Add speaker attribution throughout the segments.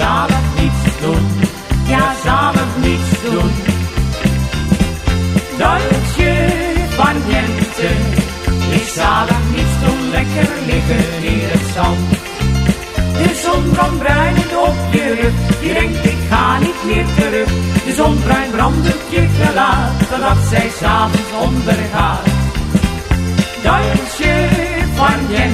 Speaker 1: zalig niets doen, ja zalig niets doen. Duitsje van Jente, is zalig niets doen, lekker liggen in het zand. De zon brandt bruinend op je rug, je denkt ik ga niet meer terug. De zon bruin brandt op je gelaat, totdat zij s'avonds ondergaat. Duitsje van Jente,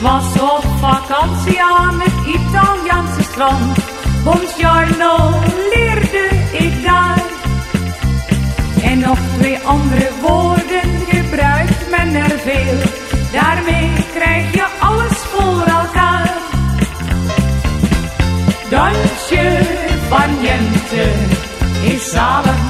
Speaker 1: was op vakantie aan het Italiaanse strand. Buongiorno leerde ik daar. En nog twee andere woorden gebruikt men er veel. Daarmee krijg je alles voor elkaar. Dansje van Jente is zalig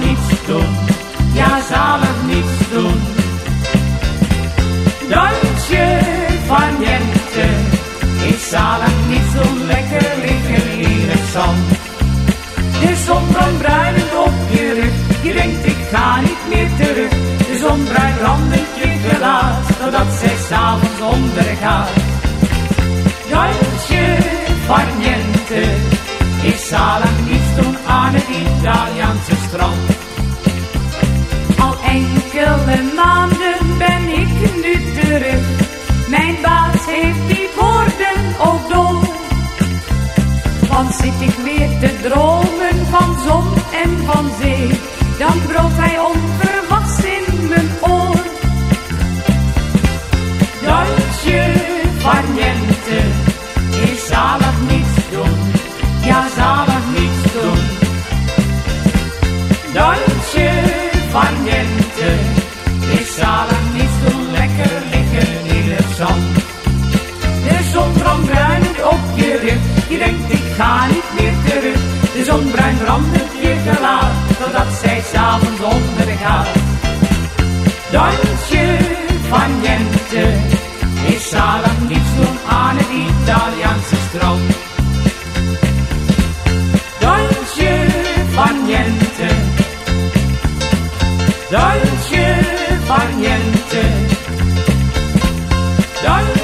Speaker 1: De zon brandt bruinend op je rug. Je denkt ik ga niet meer terug. De zon bruin brandend je gelaat. Totdat zij s'avonds ondergaat. Dansje van Jente is zalig niets doen aan het Italiaanse strand. Al enkele maanden ben ik nu terug. Mijn baas heeft die woorden ook door. Want zit ik weer te dromen van zon en van zee, dan brood hij onverwachts in mijn oor. Dansje van Jente is zalig niets doen, ja zalig niets doen. Dansje van Jente is zalig niets doen, lekker liggen in het zand. De zon brandt op je rug, je denkt ik ga niet Dolce fan niente. E sa la non ane di italianse strop. Dolce fan niente, dolce fan niente, dolce